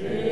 Amen.